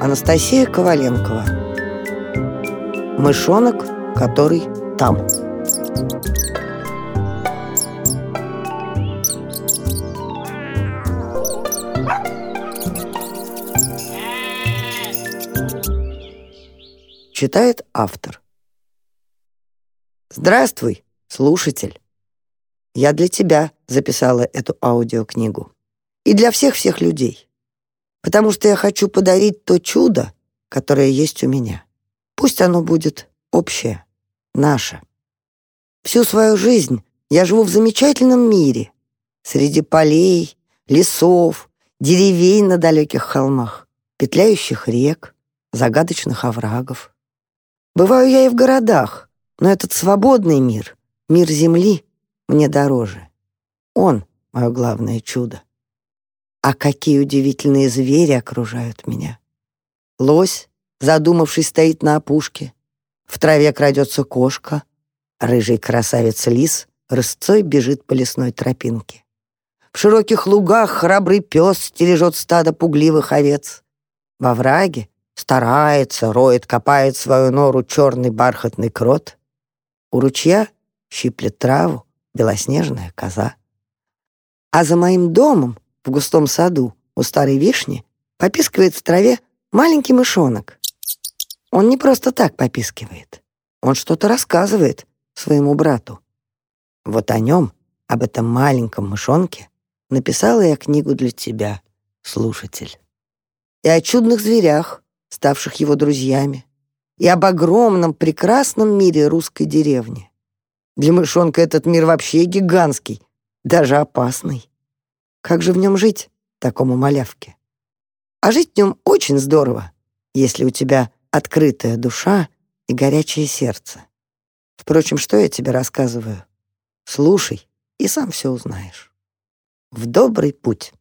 Анастасия Коваленкова Мышонок, который там Читает автор Здравствуй, слушатель! Я для тебя записала эту аудиокнигу. И для всех-всех людей. Потому что я хочу подарить то чудо, которое есть у меня. Пусть оно будет общее, наше. Всю свою жизнь я живу в замечательном мире. Среди полей, лесов, деревень на далеких холмах, петляющих рек, загадочных оврагов. Бываю я и в городах, но этот свободный мир, мир Земли, мне дороже. Он — мое главное чудо. А какие удивительные звери окружают меня. Лось, задумавшись, стоит на опушке. В траве крадется кошка. Рыжий красавец-лис рысцой бежит по лесной тропинке. В широких лугах храбрый пес стережет стадо пугливых овец. Во враге старается, роет, копает свою нору черный бархатный крот. У ручья щиплет траву белоснежная коза. А за моим домом, в густом саду, у старой вишни, попискивает в траве маленький мышонок. Он не просто так попискивает. Он что-то рассказывает своему брату. Вот о нем, об этом маленьком мышонке, написала я книгу для тебя, слушатель. И о чудных зверях, ставших его друзьями, и об огромном прекрасном мире русской деревни. Для мышонка этот мир вообще гигантский, даже опасный. Как же в нем жить, такому малявке? А жить в нем очень здорово, если у тебя открытая душа и горячее сердце. Впрочем, что я тебе рассказываю? Слушай, и сам все узнаешь. В добрый путь.